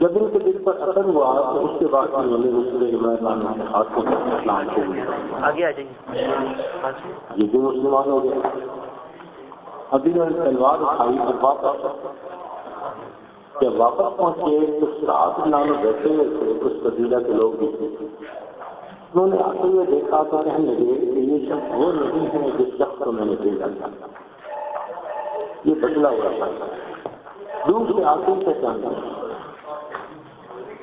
جب ان کے دل پر اثر ہوا تو اس کے بعد انہوں نے دوسرے کے ہاتھ کو اسلام آگے آ جائیے۔ یہ بھی مسلمان ہو گیا ابھی انہوں نے تلوار اٹھائی اور واپس جب واپس پہنچے تو سات نام بیٹھے ہوئے تھے اس قبیلہ کے لوگ بھی۔ تھے انہوں نے آتے ہوئے دیکھا تو کہنے لگے کہ یہ شخص وہ نہیں ہے جس شخص کو میں نے بھیجا تھا۔ یہ بدلا ہوا تھا۔ دور سے آتے سے جانتا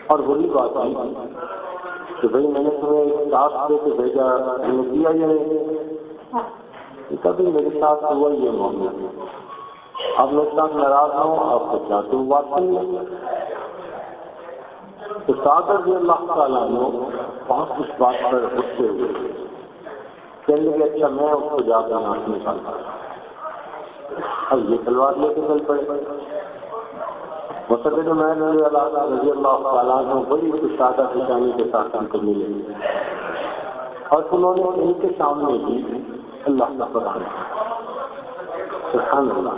اور وہی بات آئی کہ بھائی میں نے تمہیں ایک ٹاسک دے کے بھیجا، تم نے کیا یہ نہیں کبھی میرے ساتھ ہوا یہ معاملہ۔ اب میرے ساتھ ناراض ہوں، آپ کو کیا تم بات کریں تو سادر بھی اللہ تعالیٰ نے بہت اس بات پر غصے ہوئے۔ کہنے لگے اچھا میں اس کو جا کر ناچ نکالتا اب یہ تلوار لے کے چل پڑے۔ مسجد میں رضی اللہ تعالیٰ نے بڑی سادہ کسانی کے ساتھ ان کو ملے۔ اور انہوں نے ان کے سامنے بھی اللہ کا قرآن سبحان اللہ۔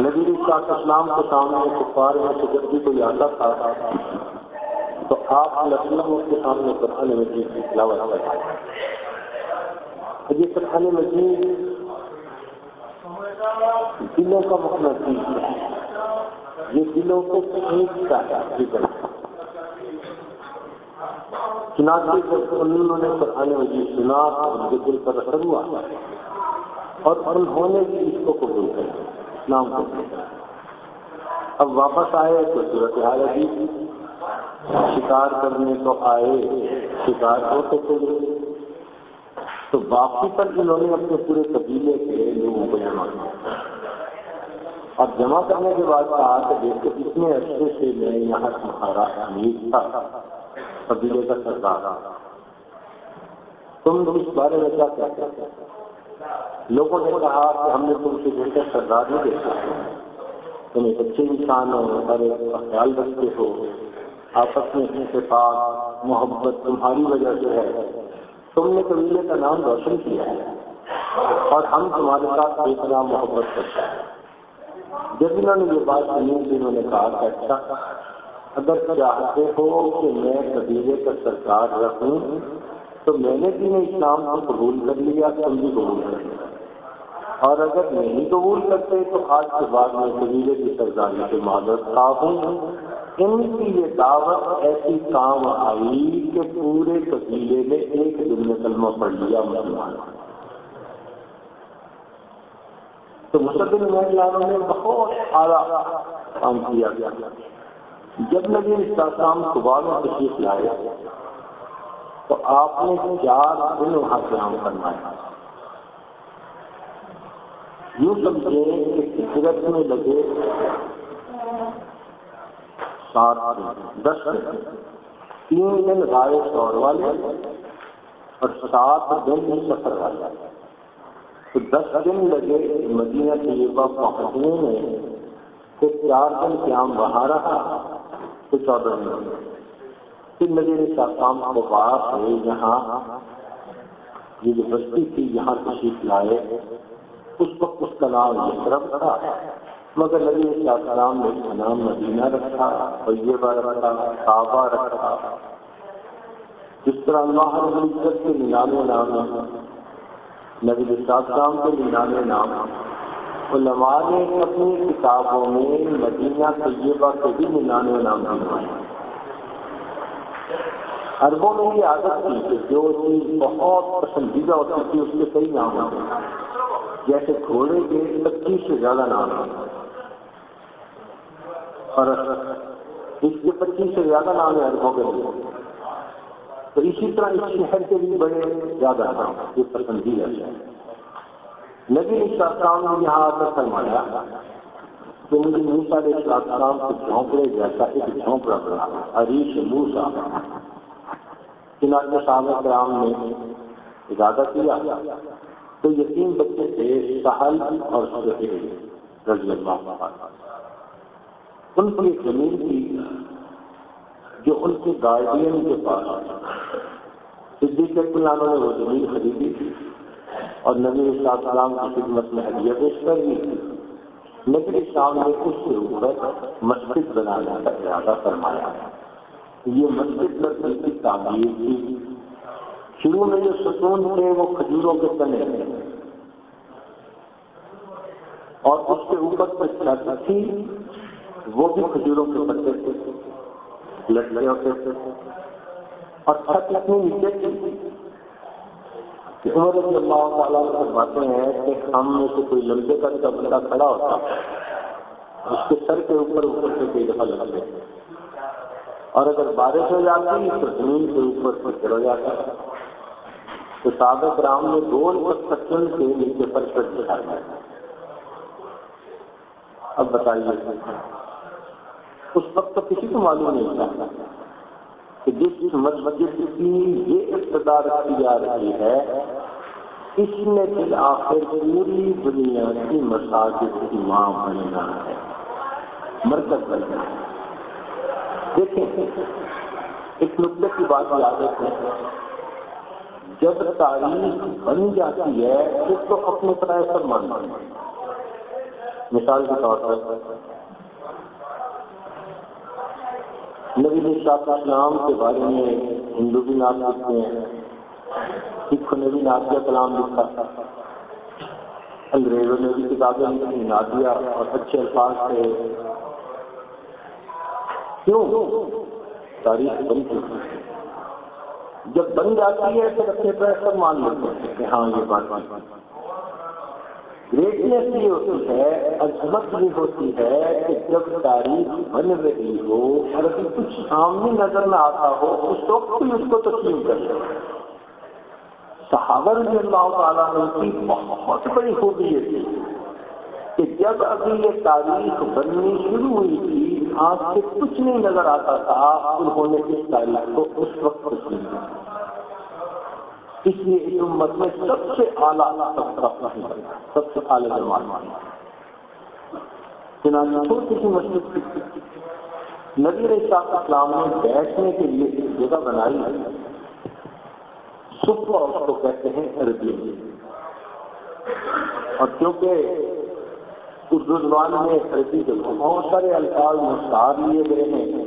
نبی اسلام کے سامنے کفار میں سکردی کو آتا تھا تو آپ لکھنؤ کے سامنے قرآن مجید کی تلاوت کریں یہ قرآن مجید دلوں کا مطلب ہے۔ یہ دلوں کو کھینچتا ہے جی ذکر چنانچہ جب انہوں نے قرآن مجید سنا اور ان کے دل پر اثر ہوا۔ اور انہوں نے بھی اس کو قبول کر اسلام کو۔ اب واپس آئے تو صورت حال عجیب شکار کرنے تو آئے، شکار ہوتے تھے تو۔ واپسی پر انہوں نے اپنے پورے قبیلے کے لوگوں کو جمع کیا۔ اور جمع کرنے کے بعد کہا کہ دیکھو اتنے عرصے سے میں یہاں تمہارا امیر تھا قبیلے کا سردار۔ تم اس بارے میں کیا کہتے لوگوں نے کہا کہ ہم نے تم سے بہتر سردار نہیں دیکھا۔ تم ایک اچھے انسان ہو اور ایک خیال رکھتے ہو۔ آپس میں اتفاق محبت تمہاری وجہ سے ہے۔ تم نے قبیلے کا نام روشن کیا ہے اور ہم تمہارے ساتھ ایک نام محبت کرتے ہیں۔ جب انہوں نے یہ بات سنی تو انہوں نے کہا کہ اچھا اگر چاہتے ہو کہ میں قبیلے کا سرکار رکھوں تو میں نے بھی اسلام کو قبول کر لیا، تم بھی قبول کر لیا۔ اور اگر نہیں قبول کرتے تو آج کے بعد میں قبیلے کی سرداری سے معذرت خواہ ہوں۔ ان کی یہ دعوت ایسی کام آئی کہ پورے قبیلے نے ایک دن میں کلمہ پڑھ لیا مسلمان۔ تو مسلم محلانوں نے بہت اعلیٰ کام کیا۔ گیا جب نبی اس کام صبح میں تشریف لائے، تو آپ نے چار دن وہاں قیام کرنا ہے یوں سمجھے کہ فطرت میں لگے سات دس تین دن رائے شور والے اور سات دن سفر والے۔ تو دس دن لگے مدینہ طیبہ پہنچنے میں پھر چار دن قیام وہاں رہا، تو چودہ دن پھر نظیر شاقام کو بات ہے یہاں، یہ جو بستی تھی یہاں تشریف لائے، اس وقت اس کا نام یہ طرف تھا۔ مگر نبی علیہ السلام نے اس کا نام مدینہ رکھا، طیبہ رکھا، کعبہ رکھا۔ جس طرح اللہ رب العزت کے ننانوے نام نبی السلام کے ننانوے نام علماء نے اپنی کتابوں میں مدینہ طیبہ کے بھی ننانوے نام بنوائے۔ اربوں میں یہ عادت تھی کہ جو چیز بہت پسندیدہ ہوتی تھی اس کے کئی نام ہوتے جیسے گھوڑے کے پچیس سے زیادہ نام ہوتے اور اس کے پچیس سے زیادہ نام ہے اربوں کے۔ لیے تو اسی طرح اس شہر کے بھی بڑے زیادہ نام یہ پسندیدہ ہے نبی اسلام نے یہاں آ کر فرمایا کہ مجھے موسا نے اسلام کے جھونپڑے جیسا ایک جھونپڑا پڑا عریش موسا چنانچہ صاحب کرام نے ارادہ کیا تو یقین بچے تھے سہل اور رضی اللہ ان کی زمین تھی جو ان کے گارڈین کے پاس صدیق اللہ نے وہ زمین خریدی تھی اور نبی السلام کی خدمت میں ہدیہ پیش کر دی تھی، نبی شام نے اس کے اوپر مسجد بنانے کا ارادہ فرمایا۔ یہ مسجد لڑکی کی تعمیر تھی۔ شروع میں جو ستون تھے، وہ کھجوروں کے تنے تھے۔ اور اس کے اوپر جو چھت تھی، وہ بھی کھجوروں کے پتے تھے لڑکے ہوتے تھے۔ اور چھت اتنی نیچے تھی کہ عمر رضی اللہ تعالیٰ فرماتے ہیں کہ ہم میں سے کوئی لمبے کا کا بندہ کھڑا ہوتا اس کے سر کے اوپر اوپر سے کئی دفعہ لگتے اور اگر بارش ہو جاتی تو زمین کے اوپر پتھر ہو جاتا۔ تو سابق رام نے گول پر چن کے نیچے پر چڑھ دکھایا اب بتائیے، اس وقت تو کسی کو معلوم نہیں تھا۔ کہ جس مسجد کی یہ اقتدار کی جا رہی ہے، اس نے پھر آخر پوری دنیا کی مساجد کی ماں بننا ہے، مرکز بننا ہے۔ دیکھیں، ایک نقطے کی بات یاد رکھیں۔ جب تاریخ بن جاتی ہے پھر تو اپنے کرائے پر ماننا مثال کے طور پر نبی شاہ اسلام کے بارے میں ہندو بھی نام لکھتے ہیں، سکھ نے بھی نادیہ کلام لکھا۔ تھا انگریزوں نے بھی کتابیں لکھی نادیہ اور اچھے الفاظ تھے۔ کیوں؟ تاریخ بنتی جب بن جاتی ہے تو اپنے پیسہ مان لیتے ہیں کہ ہاں یہ بات بات۔ گریٹنیس یہ ہوتی ہے عظمت یہ ہوتی ہے کہ جب تاریخ بن رہی ہو اور ابھی کچھ سامنے نظر نہ آتا ہو، اس وقت بھی اس کو تسلیم کر لیں۔ صحابہ رضی اللہ تعالیٰ نے کی بہت بڑی خوبی یہ تھی کہ جب ابھی یہ تاریخ بننی شروع ہوئی تھی، آنکھ سے کچھ نہیں نظر آتا تھا، انہوں نے اس تاریخ کو اس وقت تسلیم کیا اس لیے اس امت میں سب سے اعلیٰ سب سے اعلی جمال چنانچہ چھوٹی سی مسجد نبی شاہ اسلام نے بیٹھنے کے لیے ایک جگہ بنائی ہے صبح اس کو کہتے ہیں عربی اور کیونکہ اردو زبان میں عربی کے بہت سارے الفاظ مشار لیے گئے ہیں،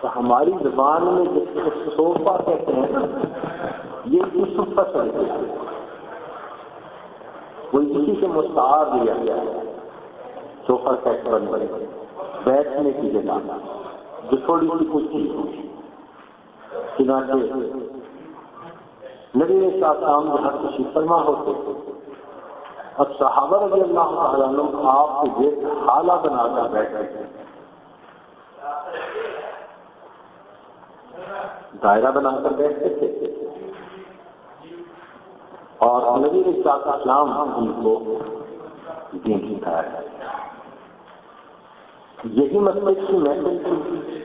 تو ہماری زبان میں جس کو صوفہ کہتے ہیں یہ اس پر چل گیا کوئی کسی سے مستعار لیا گیا ہے سوفا سیٹ بن بنے۔ بیٹھنے کی جگہ۔ جو تھوڑی تھوڑی کچھ چیز چنانچہ نبی ساتھ کام جہاں کسی فرما ہوتے تھے۔ اب صحابہ رضی اللہ تعالیٰ آپ کو دیکھ حالہ بنا کر بیٹھے تھے۔ دائرہ بنا کر بیٹھتے تھے۔ اور نبی صاحب اسلام ان کو دین سکھایا ہے یہی مطلب کی محفل تھی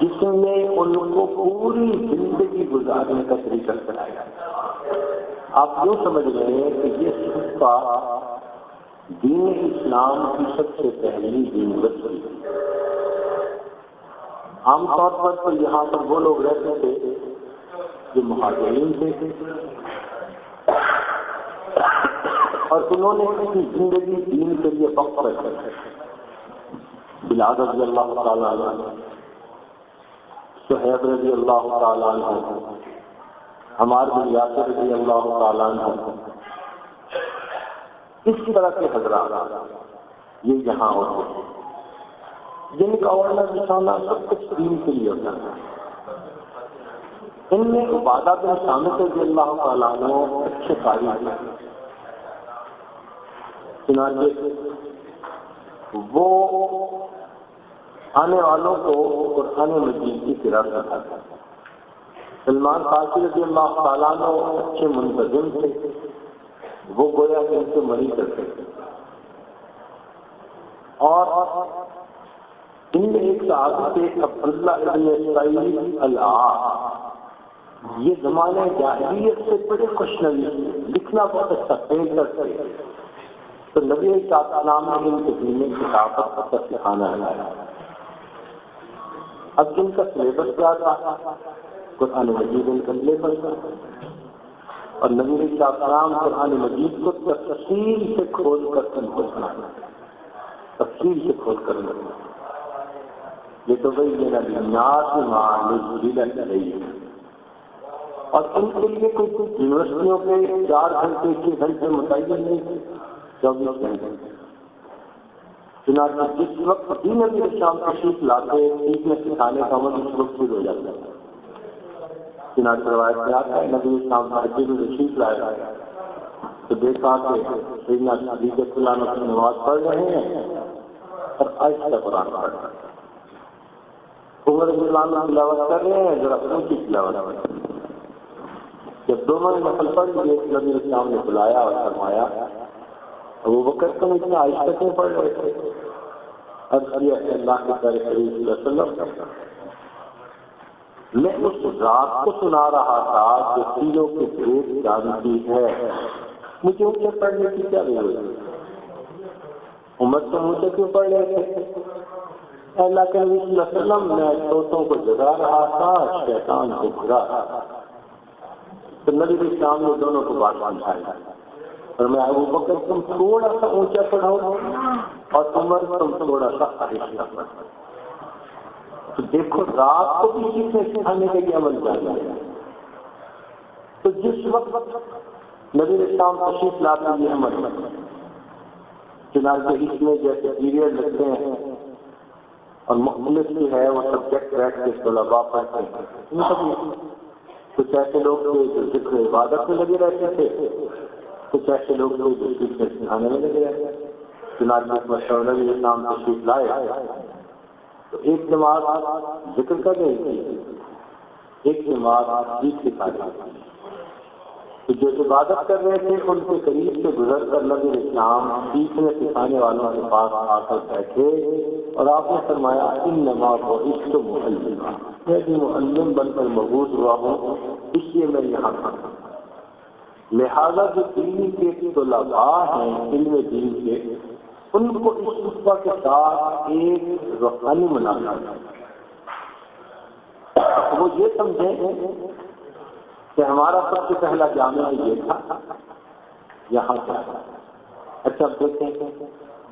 جس میں ان کو پوری زندگی گزارنے کا طریقہ بتایا آپ یوں سمجھ رہے ہیں کہ یہ صفا دین اسلام کی سب سے پہلی دین بچی عام طور پر تو یہاں پر وہ لوگ رہتے تھے جو مہاجرین تھے۔ اور انہوں نے اپنی زندگی دین کے لیے وقت رکھا بلاد رضی اللہ تعالیٰ عنہ، سہیب رضی اللہ تعالیٰ عنہ ہمار بن یاسر رضی اللہ تعالیٰ عنہ۔ اس طرح کے حضرات یہ یہاں ہوتے ہیں، جن کا ورنہ نشانہ سب کچھ دین کے لیے ہوتا ہے۔ ان میں عبادت بن سامت رضی اللہ تعالیٰ عنہ اچھے تاریخ چنانچہ وہ آنے والوں کو قرآن مجید کی فراق رکھا تھا سلمان فارسی رضی اللہ تعالیٰ نے اچھے منتظم تھے۔ وہ گویا کہ ان سے مری کرتے تھے۔ اور ان میں ایک صحابی تھے، عبداللہ ابن اسرائیل اللہ یہ زمانے جاہلیت سے بڑے خوش نوی لکھنا بہت اچھا پینٹ کرتے تو نبی نام نے ان کے دین کتابت کا سکھانا ہے اب جن کا سلیبس کیا تھا، قرآن مجید ان کا سلیبس اور نبی السلام قرآن مجید کو تفصیل سے کھول کر ان کو سنانا تفصیل سے کھول کر یہ تو وہی میرا بنیاد مان رہی ہے اور ان کے لیے کوئی یونیورسٹیوں کے چار گھنٹے، چھ گھنٹے متعین نہیں چوبیس گھنٹے۔ چنانچہ جس وقت تین نبی شام تشریف لاتے سیکھنے سکھانے کا عمل اس وقت شروع ہو جاتا ہے۔ چنانچہ روایت میں آتا ہے، نبی اسلام بھارتی میں تشریف لائے۔ تو دیکھا کہ سیدنا حدیث اللہ کی نماز پڑھ رہے ہیں اور آہستہ قرآن پڑھ رہے ہیں۔ عمر اسلام تلاوت کر رہے ہیں، ذرا اونچی تلاوت جب دونوں نے نقل پڑھ لی ایک نبی اسلام نے بلایا اور فرمایا وہ وقت تو اتنا آہستہ کیوں پڑھ رہے تھے؟ اور اللہ کے پیارے قریب صلی اللہ علیہ وسلم۔ میں اس رات کو سنا رہا تھا جو تینوں کے پیٹ جانتی ہے۔ مجھے ان پڑھنے کی کیا ضرورت عمر تو مجھے کیوں پڑھ رہے تھے؟ اللہ کے نبی صلی اللہ علیہ وسلم، میں سوتوں کو جگا رہا تھا، شیطان کو بھگا رہا تو نبی اسلام نے دونوں کو بات سمجھایا اور میں ابو بکر، تم تھوڑا سا اونچا پڑھاؤ اور عمر، تم تھوڑا سا آہستہ تو دیکھو، رات کو بھی سیکھنے سکھانے کے لیے عمل جانا ہے۔ تو جس وقت نبی اسلام تشریف لاتے یہ عمل چنانچہ اس میں جیسے پیریڈ لگتے ہیں اور مختلف بھی ہے وہ سبجیکٹ بیٹھ کے طلبا پڑھتے ہیں۔ کچھ ایسے لوگ تھے جو ذکر عبادت میں لگے رہتے تھے کچھ ایسے لوگ تھے سکھانے میں لگے رہتے تھے چنانچہ مشہور نبی تشریف لائے۔ تو ایک جماعت ذکر کر رہی تھی ایک جماعت سیکھ سکھا رہی تو جو عبادت کر رہے تھے، ان کے قریب سے گزر کر نبی اسلام سیکھنے سکھانے والوں کے پاس آ کر بیٹھے۔ اور آپ نے فرمایا، ان نماز کو اس کو معلم میں بھی معلم بن کر محبوس ہوا ہوں، اس لیے میں یہاں تھا۔ لہذا جو دلی کے طلباء ہیں علم دین کے، ان کو اس خطبہ کے ساتھ ایک روحانی منانا وہ یہ سمجھیں کہ ہمارا سب سے پہلا جامعہ یہ تھا، یہاں سے اچھا دیکھیں،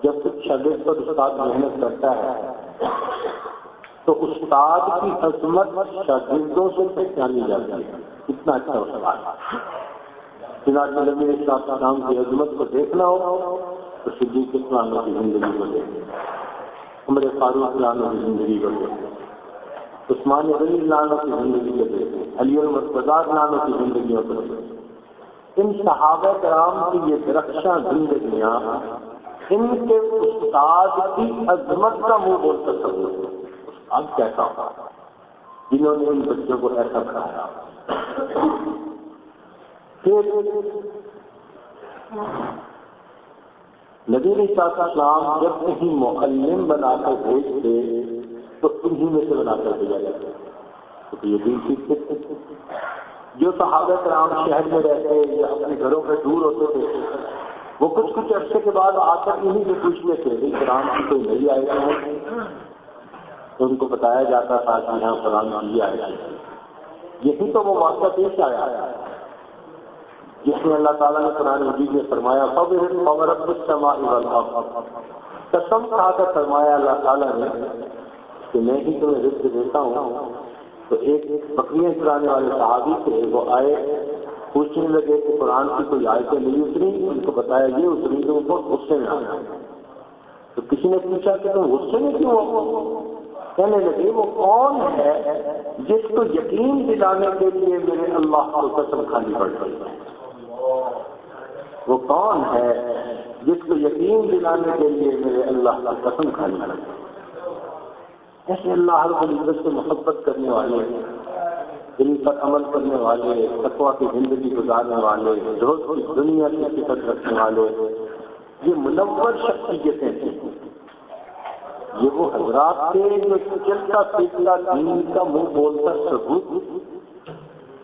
جب کچھ شدید پر استاد محنت کرتا ہے، تو استاد کی عظمت شاگردوں سے پہچانی جاتی ہے۔ اتنا اچھا استاد۔ چنانچہ نبی اسلام کی عظمت کو دیکھنا ہو تو صدیق اسلاموں کی زندگی کو دیکھیں عمر فاروق اسلاموں کی زندگی کو دیکھیں عثمان غنی اسلاموں کی زندگی کو دیکھیں علی المرتضا اسلاموں کی زندگیوں کو دیکھیں ان صحابہ کرام کی یہ درخشاں زندگیاں ان کے استاد کی عظمت کا منہ بول کر سکتے اب کیسا ہوگا جنہوں نے ان بچوں کو ایسا کرایا پھر نبی اسلام جب کہیں معلم بنا کر بھیجتے تو انہیں میں سے بنا کر بھیجا جاتا تو یہ دن سیکھتے تھے جو صحابہ کرام شہر میں رہتے یا اپنے گھروں سے دور ہوتے تھے، وہ کچھ کچھ عرصے کے بعد آ کر انہیں سے پوچھتے تھے قرآن کی کوئی نہیں آئے گا تو ان کو بتایا جاتا تھا کہ یہاں قرآن کی آئے۔ گا یہی تو وہ واقعہ پیش آیا۔ جس میں اللہ تعالیٰ نے قرآن مجید میں فرمایا قسم کھا کر فرمایا اللہ تعالیٰ نے کہ میں ہی تمہیں رزق دیتا ہوں۔ تو ایک بکریاں چلانے والے صحابی تھے، وہ آئے، پوچھنے لگے کہ قرآن کی کوئی آیتیں نہیں اتری؟ ان کو بتایا، یہ اتری تو ان کو غصے میں آنا تو کسی نے پوچھا کہ تم غصے میں کیوں ہو؟ کہنے لگے، وہ کون ہے جس کو یقین دلانے کے لیے میرے اللہ کو قسم کھانی پڑ رہی ہے؟ وہ کون ہے جس کو یقین دلانے کے لیے میرے اللہ کا قسم کھانی لگے ایسے اللہ ہر العزت سے محبت کرنے والے، دل پر عمل کرنے والے تقوا کی زندگی گزارنے والے روز کی دنیا کی فکر رکھنے والے، یہ منور شخصیتیں تھیں یہ وہ حضرات تھے جو چلتا پھرتا دین کا منہ بولتا ثبوت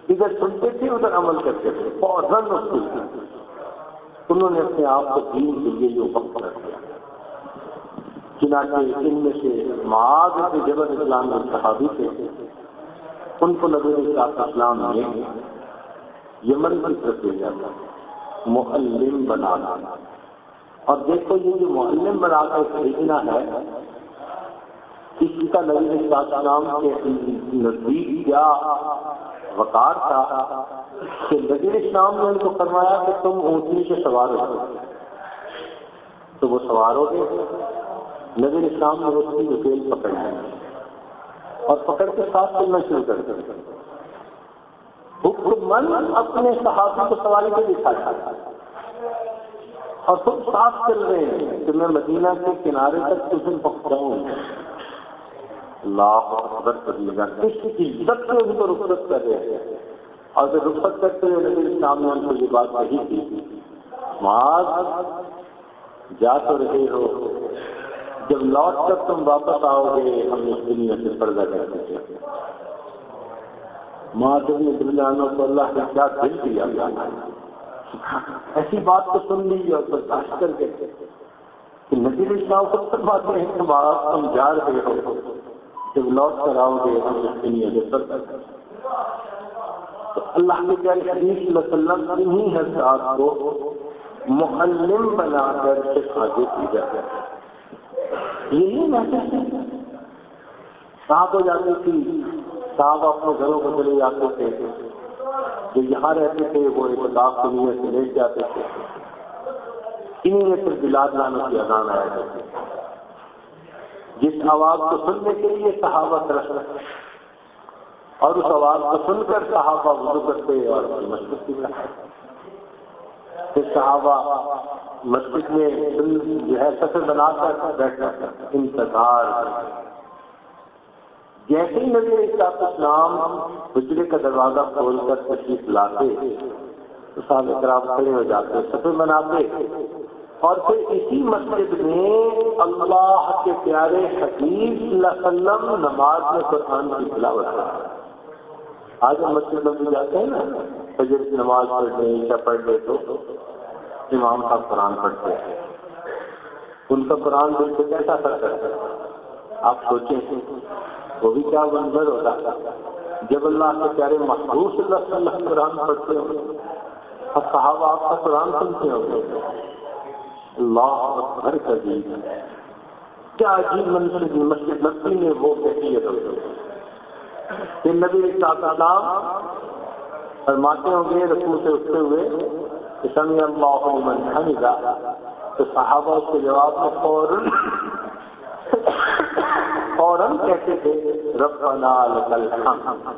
ادھر سنتے تھے، ادھر عمل کرتے تھے۔ فوراً انہوں نے اپنے آپ کو دین کے لیے جو وقت کر دیا۔ چنانچہ ان میں سے معاذ کے جبر اسلام کے صحابی تھے۔ ان کو نبی اسلام نے یمن کی طرف لے جاتا معلم بنانا اور دیکھو یہ جو معلم بنا کر بھیجنا ہے، اس کا نبی نام کے نزدیک کیا وقار تھا کہ نبی اسلام نے ان کو فرمایا کہ تم اونٹنی سے سوار ہو تو وہ سوار ہو گئے۔ نبی اسلام نے اس کی وکیل پکڑ اور پکڑ کے ساتھ چلنا شروع کر دیا۔ من اپنے صحافی کو سواری کے دکھایا اور خود صاف چل رہے ہیں کہ میں مدینہ کے کنارے تک تجھے پہنچاؤں۔ اللہ اکبر کریے گا کس عزت سے ان کو رخصت کر رہے ہیں۔ اور پھر رخصت کرتے ہوئے نبی اسلام نے ان کو یہ بات کہی تھی، معاذ، جا تو رہے ہو۔ جب لوٹ کر تم واپس آؤ گے ہم اس دنیا سے پردہ کر سکتے ماں نے دلانوں کو اللہ نے کیا دل دیا۔ ایسی بات تو سن لیجیے اور برداشت کر کے کہ نبی اسلام کو سب باتیں ہیں کہ تم جا رہے ہو۔ جب لوٹ کر آؤ گے ہم اس دنیا سے پردہ تو اللہ کے کیا حدیث صلی اللہ علیہ وسلم انہیں حضرات کو معلم بنا کر آگے کی جاتا ہے۔ یہی محسوس ہے۔ صاحب ہو جاتی تھی صاحب اپنے گھروں کو چلے جاتے تھے۔ جو یہاں رہتے تھے، وہ ایک لاکھ کی نیت سے لیٹ جاتے تھے۔ انہیں میں پھر بلاد لانے کی اذان آیا کرتے جس آواز کو سننے کے لیے صحابہ ترس اور اس آواز کو سن کر صحابہ وضو کرتے اور مشکل کی پھر صحابہ مسجد میں جو ہے سفر بنا کر بیٹھنا انتظار جیسے ہی نبی اسلام اسلام حجرے کا دروازہ کھول کر تشریف لاتے، تو صاحب اکرام کھڑے ہو جاتے، سفر بناتے۔ اور پھر اسی مسجد میں اللہ کے پیارے حقیق وسلم نماز میں قرآن کی تلاوت آج ہم مسجد میں بھی جاتے ہیں نا، فجر کی نماز پڑھنے عشا پڑھ لے تو امام صاحب قرآن پڑھتے ہیں۔ ان کا قرآن دل کو کیسا اثر کرتا ہے؟ آپ سوچیں، وہ بھی کیا منظر ہوتا جب اللہ کے پیارے محبوب صلی اللہ علیہ وسلم قرآن پڑھتے ہوں اور صحابہ آپ کا قرآن سنتے ہوں اللہ گھر کا جی کیا عجیب منظر مسجد لگتی میں وہ کیفیت ہوتی ہے پھر نبی صاحب فرماتے ہوں گے، رسول سے اٹھتے ہوئے سمی اللہ من حمدہ۔ تو صحابہ کے جواب میں فوراً فوراً کہتے تھے، ربنا لکل حمد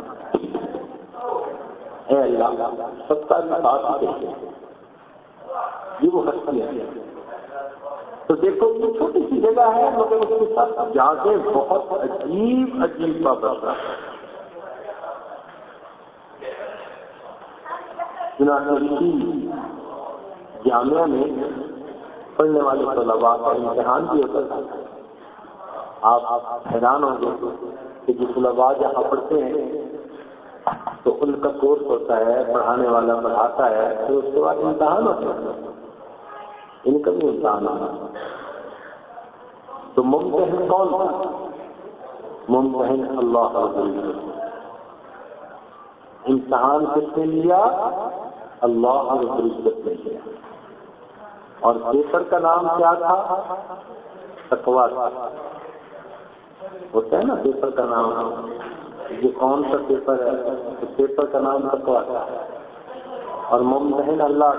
اے اللہ ستا کی بات کہتے ہیں۔ یہ وہ ہستی ہے۔ تو دیکھو، یہ چھوٹی سی جگہ ہے، مگر اس کے ساتھ جا کے بہت عجیب عجیب کا بڑھتا ہے جامعہ میں پڑھنے والے طلباء کا امتحان بھی ہوتا تھا۔ آپ حیران ہوں گے کہ جو طلباء جہاں پڑھتے ہیں، تو ان کا کورس ہوتا ہے، پڑھانے والا پڑھاتا ہے، پھر اس کے بعد امتحان ہوتا ہے۔ ان کا بھی امتحان ہونا تو ممتحن کون؟ تھا ممتحن اللہ امتحان کس نے لیا؟ اللہ عزت نے لیا۔ اور پیپر کا نام کیا تھا؟ تکوا ہوتا ہے نا پیپر کا نام۔ یہ کون سا پیپر ہے؟ پیپر کا نام تکوا تھا اور ممتحن اللہ۔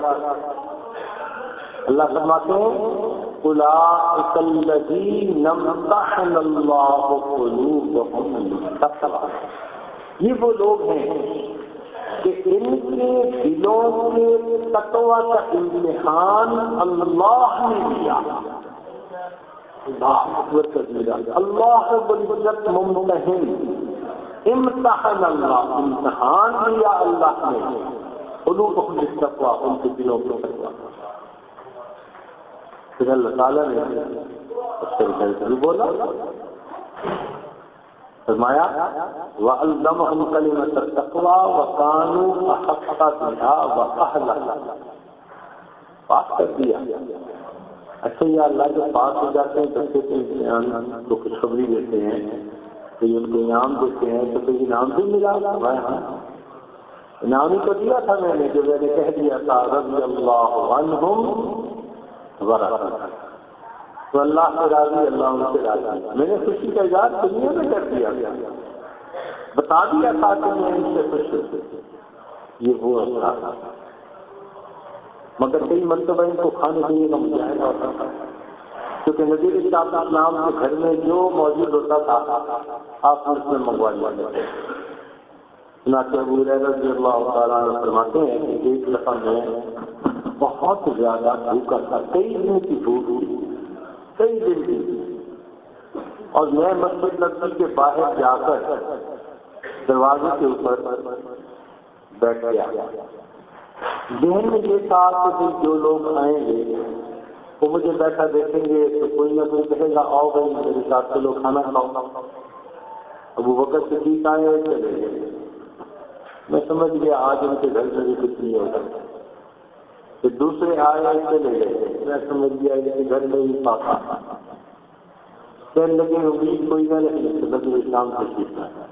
اللہ فرماتے ہیں یہ وہ لوگ ہیں کہ ان کے دلوں کے تقوا کا امتحان اللہ نے لیا۔ اللہ العزت ممتحن امتحان اللہ، امتحان لیا اللہ نے۔ قلوب اپنے ان کے دلوں کو تقوا پھر اللہ تعالیٰ نے اس طریقے سے بولا۔ فرمایا وہ الدم ہم کلی میں تقوا و قانو کر دیا۔ اچھا یہ اللہ، جو پاس ہو جاتے ہیں بچے کے امتحان کو خوشخبری دیتے ہیں۔ تو یہ ان کو انعام دیتے ہیں تو کوئی انعام بھی ملا۔ ہوا ہے ہاں۔ انعام ہی تو دیا تھا میں نے، جو میں نے کہہ دیا تھا، رضی اللہ عنہم۔ ورحمہ تو اللہ سے راضی، اللہ ان سے راضی۔ میں نے خوشی کا اظہار دنیا میں کر دیا۔ بتا دیا تھا کہ میں ان سے خوش ہوں۔ یہ وہ اچھا تھا مگر کئی مرتبہ ان کو کھانے پینے کا مظاہرہ ہوتا تھا۔ کیونکہ نظیر اسلام اسلام کے گھر میں جو موجود ہوتا تھا، آپ اس میں منگوا لیا۔ تھے ابو رضی اللہ تعالیٰ فرماتے ہیں کہ ایک دفعہ میں بہت زیادہ بھوکا تھا۔ کئی دن کی بھوک تھی۔ کئی دن کی اور میں مسجد نقصی کے باہر جا کر دروازے کے اوپر بیٹھ گیا۔ ذہن میں یہ تھا کہ جو لوگ آئیں گے، وہ مجھے بیٹھا دیکھیں گے تو کوئی نہ کوئی کہے گا، آؤ بھائی، میرے ساتھ چلو، کھانا کھاؤ۔ اب وہ وقت سے ٹھیک آئے، چلے گئے۔ میں سمجھ گیا، آج ان کے گھر میں بھی کچھ نہیں ہوگا پھر دوسرے آئے چلے گئے میں سمجھ گیا ان کے گھر میں بھی پاپا کہنے لگے امید کوئی نہ رہی نہیں نبی اسلام کو سیکھنا ہے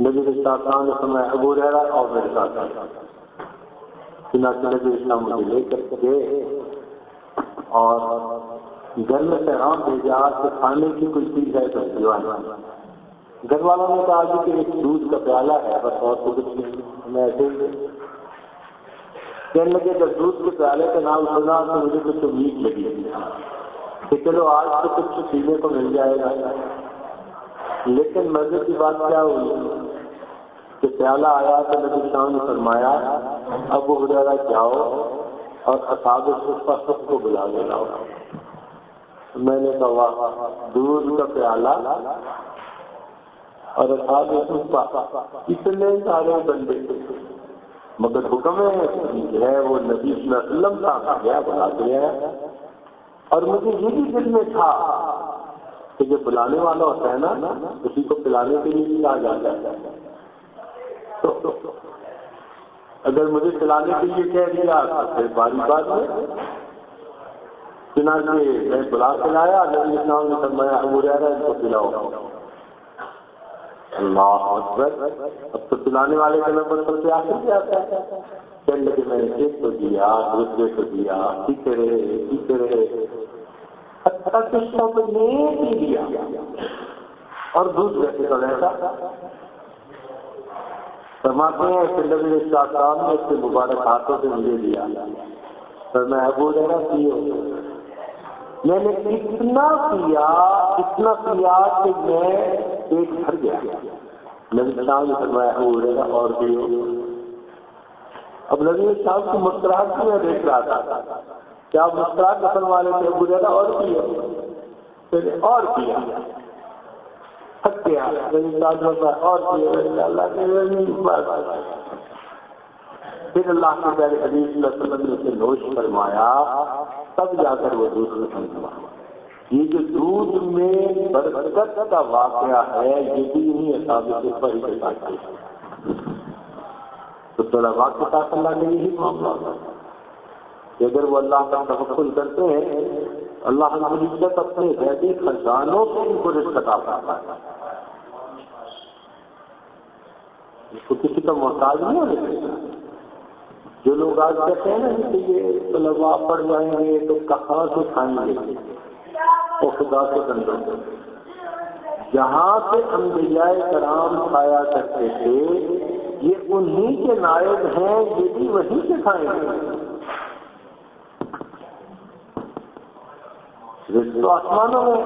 نبی اسلام نے سمے ابو رہ رہا اور میرے ساتھ۔ چنانچہ نبی اسلام مجھے لے کر گئے۔ اور گھر میں پیغام بھیجا کہ کھانے کی کوئی چیز ہے تو دلوانا گھر والوں نے کہا کہ ایک دودھ کا پیالہ ہے، بس اور تو کچھ نہیں۔ میں ایسے کہنے لگے جب دودھ کے پیالے کا نام سنا تو مجھے کچھ امید لگی کہ چلو آج تو کچھ پینے کو مل جائے گا۔ لیکن مزے کی بات کیا ہوئی؟ کہ پیالہ آیا تو نبی شام نے فرمایا اب وہ وغیرہ جاؤ اور اصاب سب کو بلا لے لاؤ میں نے کہا دودھ کا پیالہ اور اتنے سارے بندے مگر حکم ہے وہ نبی صلی اللہ علیہ وسلم کا گیا بلا گیا اور مجھے یہ بھی دل میں تھا کہ جو بلانے والا ہوتا ہے نا، اسی کو پلانے کے لیے بھی کہا جاتا ہے۔ اگر مجھے پلانے کے لیے کہہ دیا پھر باری بات ہے۔ چنانچہ میں بلا پلایا نبی اسلام نے فرمایا ابو رہ رہا ہے اس کو پلاؤ اللہ اکبر، اب تو پلانے والے کا نمبر سب سے آخر بھی آتا ہے۔ پہلے کہ میں نے ایک کو دیا، دوسرے کو دیا سیکھے رہے سیکھے رہے سب نے ہی دیا۔ اور دوسرے سے تو ایسا۔ فرماتے ہیں کہ نبی صاحب نے اس کے مبارک ہاتھوں سے مجھے دیا۔ سر میں ابو رہا سی میں نے اتنا کیا اتنا کیا کہ میں ایک بھر گیا۔ نبی صاحب نے فرمایا ابو رہا اور بھی اب نبی صاحب کی مسکراہٹ کی میں دیکھ رہا تھا؟ کیا مسکراہٹ رکھنے والے تھے؟ ابو رہا اور کیا پھر اور کیا؟ تھک گیا۔ اور اللہ کے پھر اللہ کے پہلے حدیث صلی اللہ علیہ وسلم نے اسے نوش فرمایا، تب جا کر وہ دودھ ختم یہ جو دودھ میں برکت کا واقعہ ہے، یہ بھی نہیں اصابت سے پڑھ کے ساتھ تو تھوڑا واقع ساتھ اللہ نے یہی معاملہ کہ اگر وہ اللہ کا تفصل کرتے ہیں، اللہ رب العزت اپنے غیبی خزانوں سے ان کو رزق عطا کرتا ہے۔ اس کو کسی کا محتاج نہیں ہونے جو لوگ آج کہتے ہیں نا کہ یہ طلبا پڑھ جائیں گے تو کہاں سے کھائیں گے؟ وہ خدا سے بندوں جہاں سے انبیاء کرام کھایا کرتے تھے، یہ انہی کے نائب ہیں، یہ بھی وہیں سے کھائیں گے رزق تو آسمانوں میں۔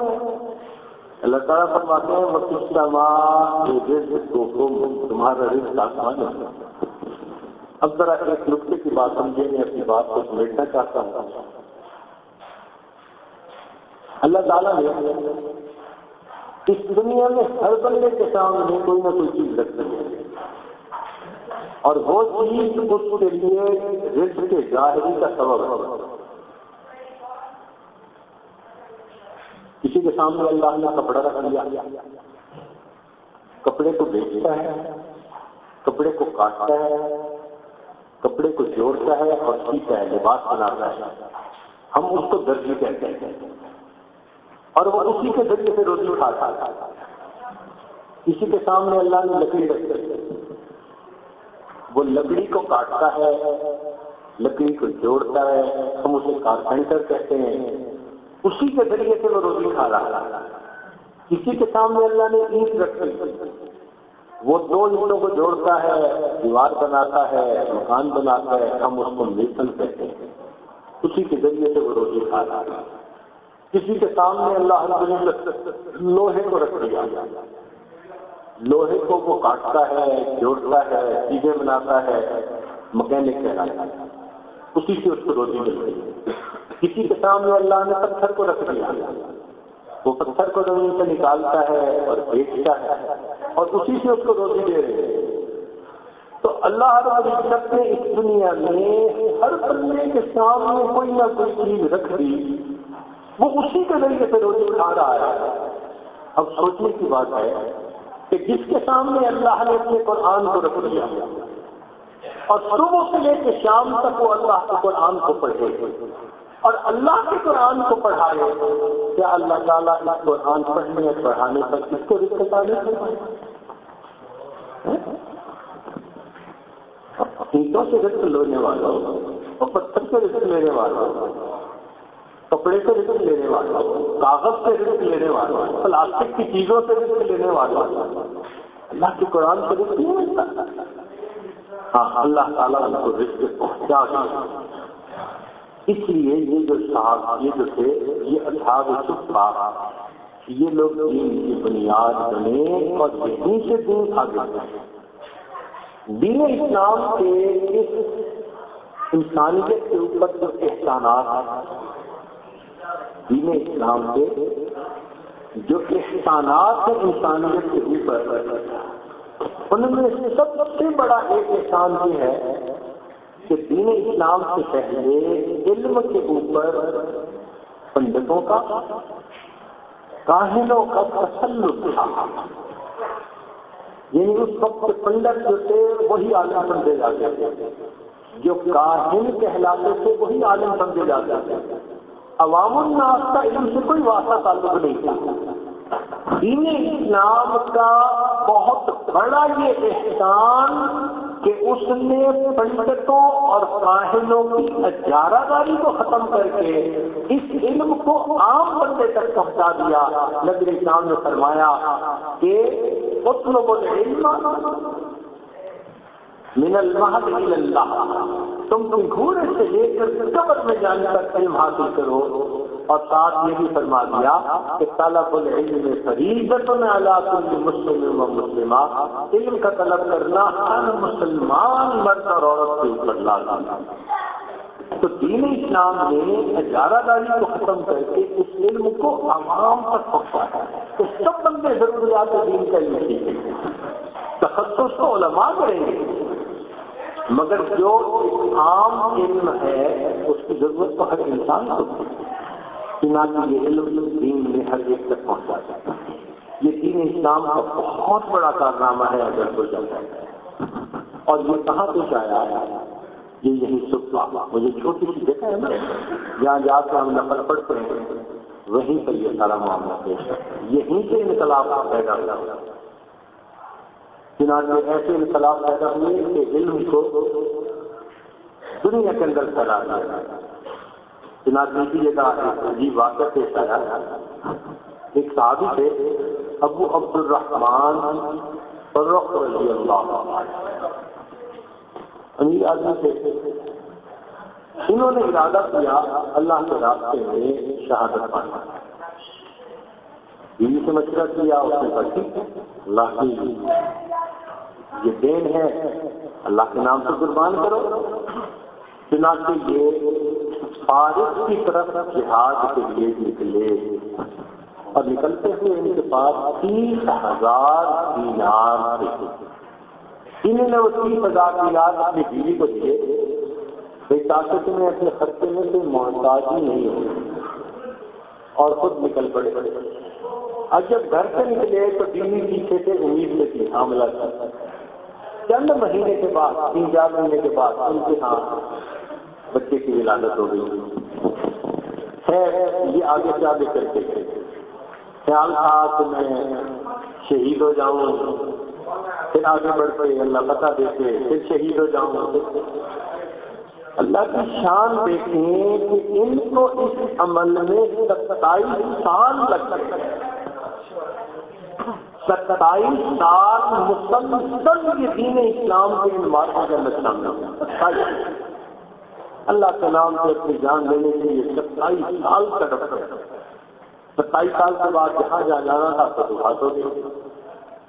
اللہ تعالیٰ فرماتے ہیں وہ کس کا تمہارا رزق آسمان ہے۔ اب ذرا ایک نقطے کی بات سمجھے میں اپنی بات کو سمیٹنا چاہتا ہوں۔ اللہ تعالیٰ نے اس دنیا میں ہر بندے کے سامنے کوئی نہ کوئی چیز رکھتے ہیں اور وہ چیز اس کے لیے رزق کے ظاہری کا سبب ہے۔ کسی کے سامنے اللہ نے کپڑا رکھ لیا، کپڑے کو بیچتا ہے، کپڑے کو کاٹتا ہے، کپڑے کو جوڑتا ہے اور سیتا ہے، لباس بناتا ہے۔ ہم اس کو درجی کہتے ہیں۔ اور وہ اسی کے ذریعے سے روٹی کھاتا ہے اسی کے سامنے اللہ نے لکڑی رکھ کر وہ لکڑی کو کاٹتا ہے، لکڑی کو جوڑتا ہے، ہم اسے کارپینٹر کہتے ہیں۔ اسی کے ذریعے سے وہ روٹی کھا رہا ہے۔ کسی کے سامنے اللہ نے اینٹ رکھی وہ دو اینٹوں کو جوڑتا ہے، دیوار بناتا ہے، مکان بناتا ہے، ہم اس کو ملسن کہتے ہیں۔ اسی کے ذریعے سے وہ روٹی کھا رہا ہے۔ کسی کے سامنے اللہ لوہے کو رکھ دیا۔ لوہے کو وہ کاٹتا ہے، جوڑتا ہے، چیزیں بناتا ہے، مکینک کہلاتا ہے۔ اسی سے اس کو روزی مل رہی ہے۔ کسی کے سامنے اللہ نے پتھر کو رکھ دیا۔ وہ پتھر کو زمین سے نکالتا ہے اور بیچتا ہے اور اسی سے اس کو روزی دے رہے ہیں۔ تو اللہ رب العزت نے اس دنیا میں ہر بندے کے سامنے کوئی نہ کوئی چیز رکھ دی۔ وہ اسی کے ذریعے سے روزی کھا رہا ہے۔ اب سوچنے کی بات ہے کہ جس کے سامنے اللہ نے اپنے قرآن کو رکھ دیا اور صبح سے لے کے شام تک وہ اللہ کے قرآن کو پڑھے اور اللہ کے قرآن کو پڑھائے، کیا اللہ تعالیٰ اس قرآن پڑھنے اور پڑھانے پر کس کو رشتے اینٹوں ہاں؟ سے رسک لینے والوں اور پتھر سے رسک لینے والوں۔ کپڑے سے رسک لینے والا، کاغذ سے رسک لینے والا، پلاسٹک کی چیزوں سے رسک لینے والا۔ اللہ کے قرآن سے رسک نہیں ملتا۔ ہاں اللہ تعالیٰ ان کو رسک پہنچا اس لیے یہ جو صاحب یہ جو تھے، یہ اصحاب چھپا یہ لوگ دین کی بنیاد بنے اور یہیں سے دین آگے بڑھے۔ دین اسلام کے اس انسانیت کے اوپر جو احسانات دین اسلام کے جو احسانات ہیں انسانیت کے اوپر ان میں سب سے بڑا ایک احسان یہ ہے کہ دین اسلام سے پہلے علم کے اوپر پنڈتوں کا، کاہنوں کا تسلط تھا۔ یعنی اس وقت پنڈت جو تھے، وہی عالم سمجھے جاتے تھے۔ جو کاہن کہلاتے تھے، وہی عالم سمجھے جاتے تھے۔ عوام الناس کا علم سے کوئی واسطہ تعلق نہیں تھا۔ دین اسلام کا بہت بڑا یہ احسان کہ اس نے پنڈتوں اور کاہنوں کی اجارہ داری کو ختم کر کے اس علم کو عام بندے تک پہنچا دیا۔ نبی اسلام نے فرمایا کہ اس لوگوں نے علم من المحد اللہ تم تم گھوڑے سے لے کر قبر میں جانے تک علم حاصل کرو. اور ساتھ یہ بھی فرما دیا کہ طلب العلم فریضت میں اللہ کل مسلم و مسلمہ. علم کا طلب کرنا ہر مسلمان مرد اور عورت کے اوپر لازم تو دین اسلام نے اجارہ داری کو ختم کر کے اس علم کو عوام تک پہنچا ہے. تو سب بندے ضروریات دین کا علم سیکھیں تخصص تو علماء کریں گے. مگر جو عام علم ہے، اس کی ضرورت تو ہر انسان کو یہ علم دین میں ہر ایک تک پہنچا جاتا ہے۔ یہ دین اسلام کا بہت بڑا کارنامہ ہے اگر ہو جاتا ہے۔ اور یہ کہاں سے آیا؟ یہ یہی صبح مجھے چھوٹی سی جگہ ہے نا۔ جہاں جا کے ہم نقل پڑھتے ہیں۔ وہیں پر یہ سارا معاملہ پیش ہے۔ یہیں سے انقلاب پیدا ہوا چنانچہ ایسے انقلاب پیدا ہوئے کہ علم کو دنیا کے اندر پھیلا دیا چنانچہ کی جگہ عجیب واقع پیش آیا۔ ایک صحابی تھے، ابو عبد الرحمان فرق رضی اللہ امیر آدمی تھے۔ انہوں نے ارادہ کیا، اللہ کے راستے میں شہادت پانا بیوی سے مشورہ کیا اس نے کہا اللہ کی یہ دین ہے، اللہ کے نام سے قربان کرو۔ چنانچہ یہ فارغ کی طرف جہاد کے لیے نکلے اور نکلتے ہوئے ان کے پاس تیس ہزار دینار انہوں نے وہ تیس ہزار دینار اپنی بیوی کو دیے۔ تاکہ تمہیں اپنے خرچے میں کوئی محتاج ہی نہیں ہو اور خود نکل پڑے۔ اور جب گھر سے نکلے تو بیوی پیچھے سے امید سے تھی، حاملہ تھا۔ چند مہینے کے بعد تین چار مہینے کے بعد ان کے ہاں بچے کی ولادت ہو گئی۔ ہے یہ آگے سے آگے کر کے خیال تھا کہ میں شہید ہو جاؤں۔ پھر آگے بڑھ پڑے، اللہ پتہ دیتے پھر شہید ہو جاؤں۔ اللہ کی شان دیکھیں کہ ان کو اس عمل میں ستائیس سال لگ گئے۔ ستائیس سال مسلسل یہ دین اسلام کے ان کے اندر شامل اللہ کے نام سے اپنی جان لینے کے لیے ستائیس سال کا ڈاکٹر ستائیس سال کے بعد جہاں جہاں جانا تھا، تو بات ہو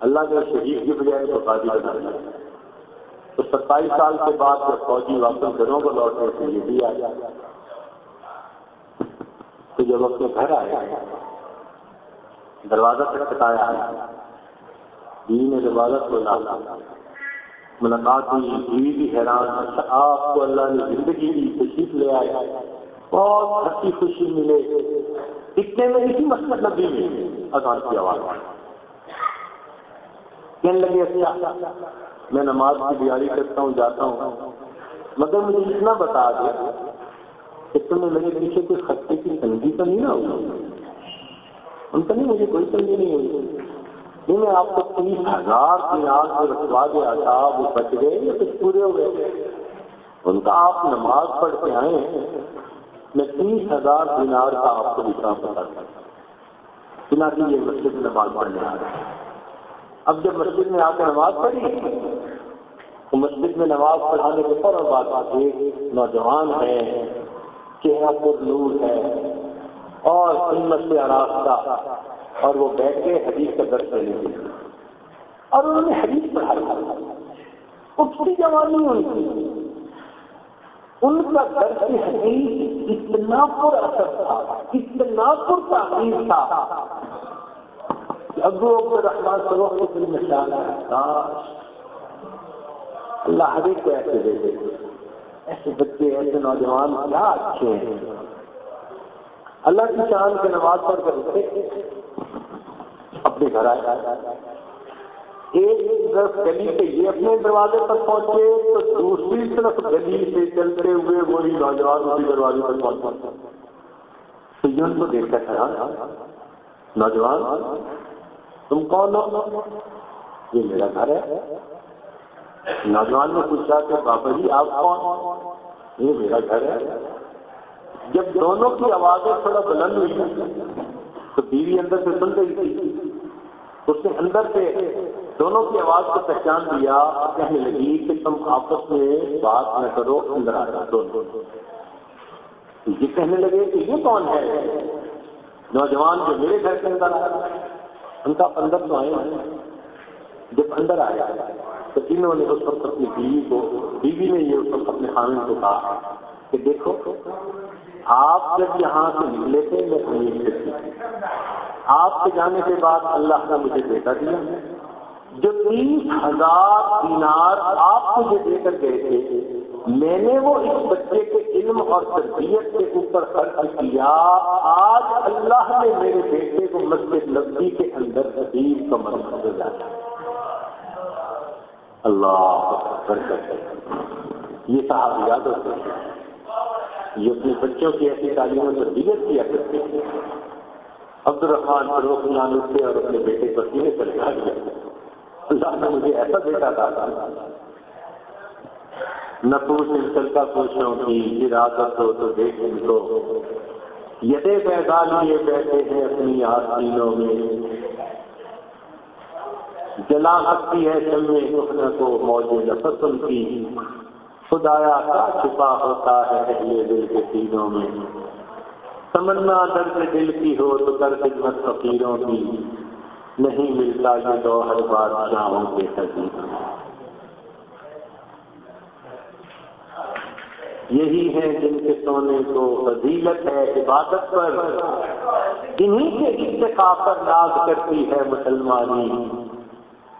اللہ نے شہید کی بجائے تو قاضی بنا دیا تو ستائیس سال کے بعد جب فوجی واپس گھروں کو لوٹے تو یہ بھی آیا، تو جب اپنے گھر آیا دروازہ تک کٹایا بیوی نے دروازہ کھولا ملاقات ہوئی بیوی بھی حیران اچھا آپ کو اللہ نے زندگی کی تشریف لے آیا بہت ہنسی خوشی ملے۔ اتنے میں اسی مسئلہ نبی میں اذان کی آواز۔ کہنے لگے اچھا میں نماز کی تیاری کرتا ہوں، جاتا ہوں۔ مگر مجھے اتنا بتا دے کہ تمہیں میرے پیچھے کوئی خطے کی تنگی تو نہیں نہ ہوئی؟ ان کا نہیں، مجھے کوئی تنگی نہیں ہوئی۔ نہیں، میں آپ کو تیس ہزار کی آگ میں رکھوا دیا تھا وہ بچ گئے یا کچھ پورے ہو گئے۔ ان کا آپ نماز پڑھ کے آئے، میں تیس ہزار دینار کا آپ کو نکال بتا بنا کہ یہ مسجد میں نماز پڑھنے آ رہے اب جب مسجد میں آ کے نماز پڑھی، تو مسجد میں نماز پڑھانے کے فوراً بات ایک نوجوان ہے، چہرہ پر نور ہے۔ اور ہمت سے آراستہ اور وہ بیٹھ کے حدیث کا درد لینے کے لیے اور انہوں نے حدیث پڑھایا اٹھتی جوانی ان کی ان کا درد حدیث اتنا پر اثر تھا، اتنا پر تاخیر تھا ابو ابو رحمان سروخ کے دل میں خیال ہے۔ اللہ ہر ایک کو ایسے دے دے ایسے بچے، ایسے نوجوان کیا اچھے ہیں۔ اللہ کی شان کے نماز پڑھ کر اٹھے، اپنے گھر آئے۔ ایک طرف گلی سے یہ اپنے دروازے تک پہنچے، تو دوسری طرف گلی سے چلتے ہوئے وہی نوجوان اسی دروازے تک پہنچ تو یہ ان کو دیکھ کر ہاں، نوجوان، تم کون ہو؟ یہ میرا گھر ہے۔ نوجوان نے پوچھا کہ بابا جی آپ کون یہ میرا گھر ہے۔ جب دونوں کی آوازیں تھوڑا بلند ہوئی، تو بیوی اندر سے سن رہی تھی۔ اس نے اندر سے دونوں کی آواز کو پہچان دیا کہنے لگی کہ تم آپس میں بات نہ کرو، اندر آ جاؤ۔ دونوں یہ کہنے لگے کہ یہ کون ہے؟ نوجوان جو میرے گھر کے اندر آیا، ان کا اندر تو آئے جب اندر آیا، تو انہوں نے اس وقت اپنی بیوی کو، بیوی نے یہ اس وقت اپنے خانے کو کہا کہ دیکھو آپ جب یہاں سے نکلے تھے میں امید سے تھی آپ کے جانے کے بعد اللہ نے مجھے بیٹا دیا۔ جو تیس ہزار دینار آپ مجھے دے کر گئے تھے، میں نے وہ اس بچے کے علم اور تربیت کے اوپر خرچ کیا۔ آج اللہ نے میرے بیٹے کو مسجد لبی کے اندر حدیب کا مرکز ڈالا اللہ یہ صاحب یاد ہوتے ہیں۔ یہ اپنے بچوں کی ایسی تعلیم و تربیت کیا کرتے ہیں عبد الرحمان فروخ نام سے اور اپنے بیٹے پر سینے پر لکھا دیا۔ اللہ نے مجھے ایسا بیٹا تھا نہ پوچھ چل کا پوچھوں کی پھر عادت ہو تو دیکھ ان کو یدے پیدا لیے بیٹھے ہیں اپنی آسینوں میں۔ جلا سکتی ہے چلنے سکھنے کو موجود نفس ان کی خدایا کا چھپا ہوتا ہے اہل دل کے سینوں میں۔ تمنا درد دل کی ہو تو کر خدمت فقیروں کی۔ نہیں ملتا یہ دو ہر بادشاہوں کے حضیر یہی ہے جن کے سونے کو فضیلت ہے عبادت پر۔ انہی کے اتفاق پر ناز کرتی ہے مسلمانی۔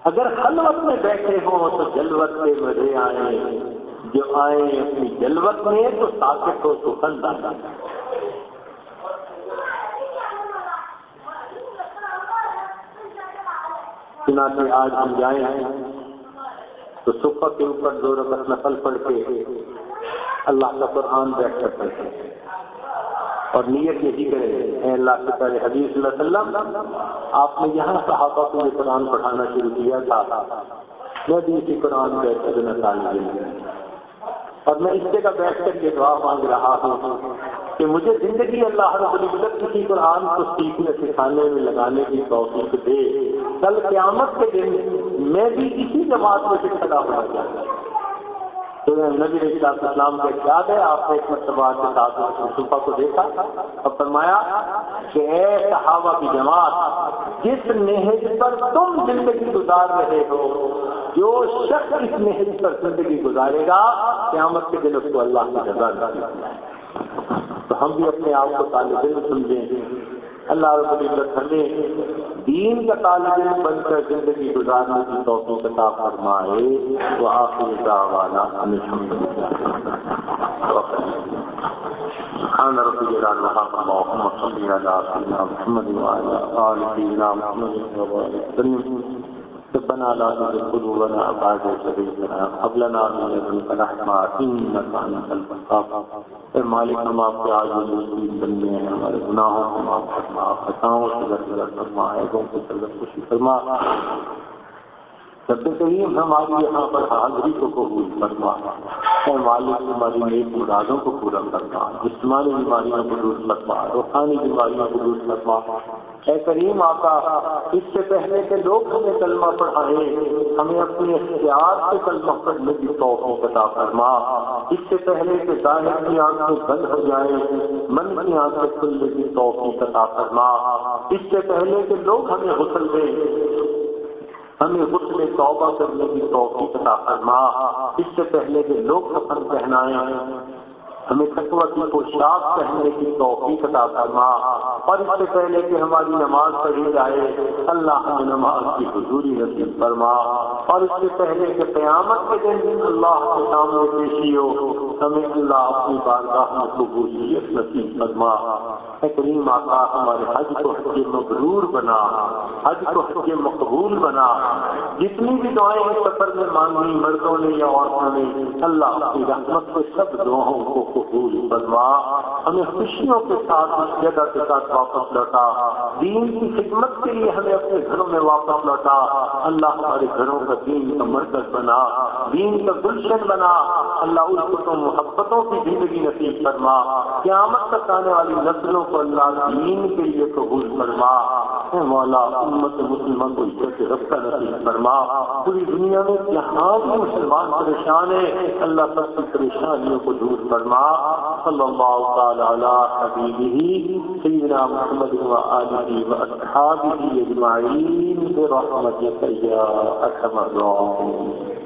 اگر خلوت میں بیٹھے ہوں تو جلوت کے مزے آئیں۔ جو آئیں اپنی جلوت میں تو طاقت ہو تو خندہ چنانچہ آج ہم جائیں تو صبح کے اوپر دو رقط نقل پڑھ کے اللہ کا قرآن بیٹھ کر پڑھتے ہیں اور نیت یہی کرے اے اللہ کے پہلے حدیث صلی اللہ علیہ وسلم، آپ نے یہاں صحابہ کو یہ قرآن پڑھانا شروع کیا تھا۔ میں بھی اسی قرآن کے طالب اور میں اس سے کا بیٹھ کر یہ دعا مانگ رہا ہوں کہ مجھے زندگی اللہ رب العزت کسی قرآن کو سیکھنے، سکھانے میں لگانے کی توفیق دے۔ کل قیامت کے دن میں بھی اسی جماعت میں سے کھڑا ہوا جاؤں۔ تو نبی علیہ السلام کا یاد ہے، آپ نے ایک مرتبہ کے ساتھ کو دیکھا۔ اور فرمایا کہ اے صحابہ کی جماعت، جس نہج پر تم زندگی گزار رہے ہو، جو شخص اس نہج پر زندگی گزارے گا، قیامت کے دن اس کو اللہ کی جگہ تو ہم بھی اپنے آپ کو طالب علم سمجھیں۔ اللہ رب العزت ہمیں دین کا طالب علم بن کر زندگی گزارنے کی توفیق عطا فرمائے وہ آخر دعوانا ہمیں سبحان ربي جلال وحق اللهم صل على سيدنا محمد وعلى آل سيدنا محمد وبارك وسلم ربنا لا تزغ قلوبنا بعد إذ هديتنا وهب لنا من لدنك رحمة إنك أنت الوهاب۔ مالک، ہم آپ کے آج بن گئے ہیں، ہمارے گناہوں کو معاف فرما خطاؤں سے در درگزر فرما، عیبوں کو سرگر خوشی فرما۔ سب کریم ہماری یہاں پر حاضری کو قبول فرما۔ اے مالک ہماری نیک مرادوں کو پورا کرنا جسمانی بیماریوں کو دور فرما، روحانی بیماریوں کو دور فرما۔ اے کریم آقا، اس سے پہلے کے لوگ ہمیں کلمہ پڑھائے ہمیں اپنے اختیار سے کلمہ پڑھنے کی توفیق عطا فرما۔ اس سے پہلے کے ظاہر کی آنکھیں بند ہو جائیں، من کی آنکھیں کھلنے کی توفیق عطا فرما۔ اس سے پہلے کے لوگ ہمیں غسل دیں، ہمیں غسل توبہ کرنے کی توفیق عطا فرما۔ اس سے پہلے کے لوگ کفن پہنائے ہمیں تقوی کی پوشاک پہننے کی توفیق عطا فرما اور اس سے پہلے کہ ہماری نماز پڑھی جائے، اللہ ہمیں نماز کی حضوری نصیب فرما اور اس سے پہلے کہ قیامت کے دن اللہ کے سامنے پیشی ہو، ہمیں اللہ اپنی بارگاہ میں قبولیت نصیب فرما۔ کریم آقا، ہمارے حج کو حج مغرور بنا، حج کو حج مقبول بنا۔ جتنی بھی دعائیں سفر میں مانگی، مردوں نے یا عورتوں نے، اللہ کی رحمت کو سب دعاؤں کو قبول فرما ہمیں خوشیوں کے ساتھ اس جگہ کے ساتھ واپس لوٹا۔ دین کی خدمت کے لیے ہمیں اپنے گھروں میں واپس لوٹا۔ اللہ ہمارے گھروں کا دین کا مرکز بنا، دین کا گلشن بنا۔ اللہ اس کو محبتوں کی زندگی نصیب فرما۔ قیامت تک آنے والی نسلوں کو اللہ دین کے لیے قبول فرما۔ مولا، امت مسلمان کو عزت رب نصیب فرما۔ پوری دنیا میں جہاں بھی مسلمان پریشان ہے اللہ سب کی پریشانیوں کو دور فرما۔ صلی اللہ تعالی علی حبیبہ سیدنا محمد و آلہ و اصحابہ اجمعین برحمتک یا ارحم الراحمین